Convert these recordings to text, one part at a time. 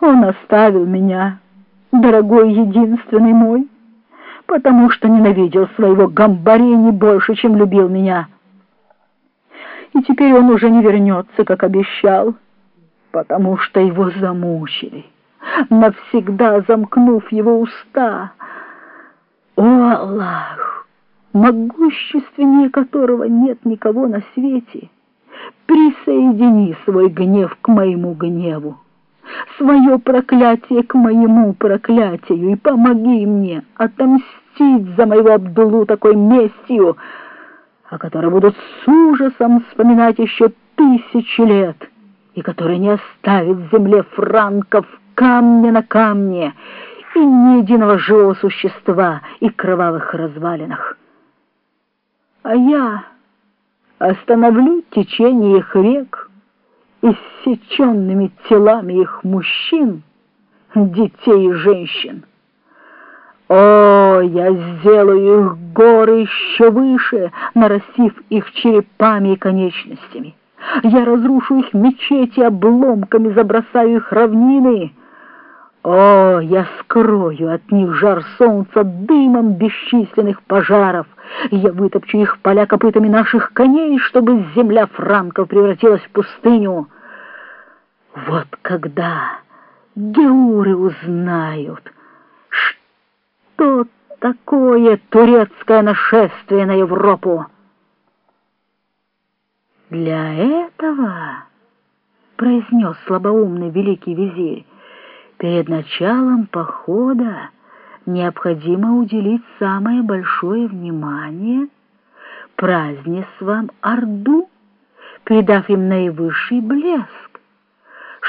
Он оставил меня, дорогой единственный мой, потому что ненавидел своего гамбари не больше, чем любил меня. И теперь он уже не вернется, как обещал, потому что его замучили, навсегда замкнув его уста. О, Аллах, могущественнее которого нет никого на свете, присоедини свой гнев к моему гневу свое проклятие к моему проклятию и помоги мне отомстить за моего Абдулу такой местью, о которой будут с ужасом вспоминать еще тысячи лет, и который не оставит земле франков камня на камне и ни единого живого существа и кровавых развалинах. А я остановлю течение их рек, иссеченными телами их мужчин, детей и женщин. О, я сделаю их горы еще выше, нарастив их черепами и конечностями. Я разрушу их мечети обломками, забросаю их равнины. О, я скрою от них жар солнца дымом бесчисленных пожаров. Я вытопчу их поля копытами наших коней, чтобы земля франков превратилась в пустыню. Вот когда геуры узнают, что такое турецкое нашествие на Европу. Для этого, произнес слабоумный великий визирь, перед началом похода необходимо уделить самое большое внимание празднествам Орду, придав им наивысший блеск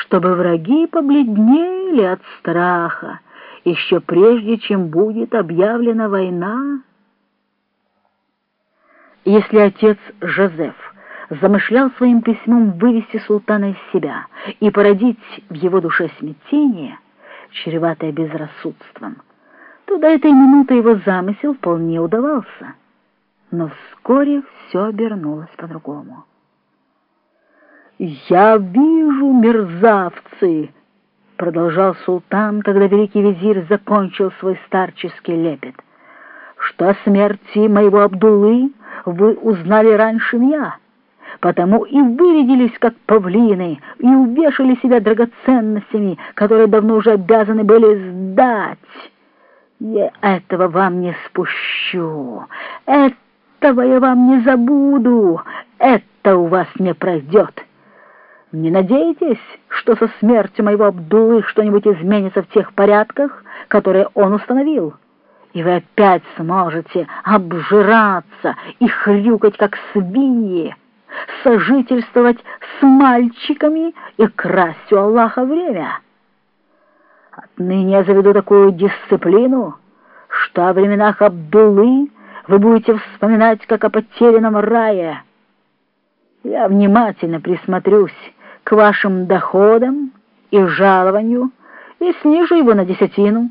чтобы враги побледнели от страха, еще прежде, чем будет объявлена война. Если отец Жозеф замышлял своим письмом вывести султана из себя и породить в его душе смятение, чреватое безрассудством, то до этой минуты его замысел вполне удавался. Но вскоре все обернулось по-другому. «Я вижу, мерзавцы!» — продолжал султан, когда великий визирь закончил свой старческий лепет. «Что о смерти моего Абдулы вы узнали раньше меня, потому и вырядились, как павлины, и увешали себя драгоценностями, которые давно уже обязаны были сдать. Я этого вам не спущу, этого я вам не забуду, это у вас не пройдет». Не надейтесь, что со смертью моего Абдулы что-нибудь изменится в тех порядках, которые он установил, и вы опять сможете обжираться и хрюкать, как свиньи, сожительствовать с мальчиками и красть у Аллаха время. Отныне я заведу такую дисциплину, что о временах Абдулы вы будете вспоминать, как о потерянном рае. Я внимательно присмотрюсь к вашим доходам и жалованию и снижу его на десятину.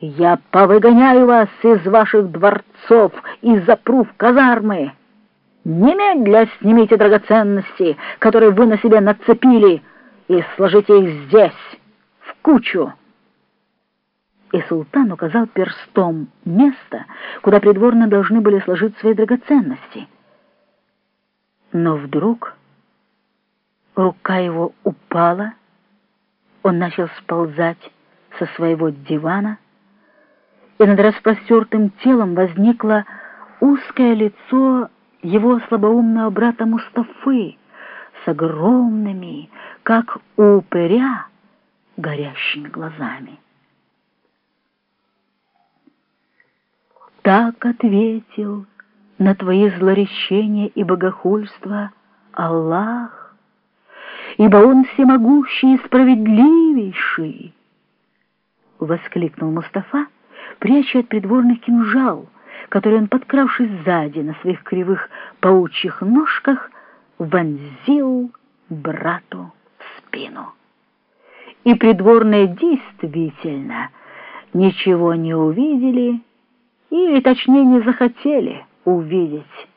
Я повыгоняю вас из ваших дворцов и запру в казармы. Немедля снимите драгоценности, которые вы на себе нацепили, и сложите их здесь, в кучу. И султан указал перстом место, куда придворные должны были сложить свои драгоценности. Но вдруг... Рука его упала, он начал сползать со своего дивана, и над распростертым телом возникло узкое лицо его слабоумного брата Мустафы с огромными, как у упыря, горящими глазами. Так ответил на твои злоречения и богохульства Аллах, ибо Он всемогущий и справедливейший!» — воскликнул Мустафа, пряча от придворных кинжал, который он, подкравшись сзади на своих кривых паучьих ножках, вонзил брату в спину. И придворные действительно ничего не увидели, или, точнее, не захотели увидеть.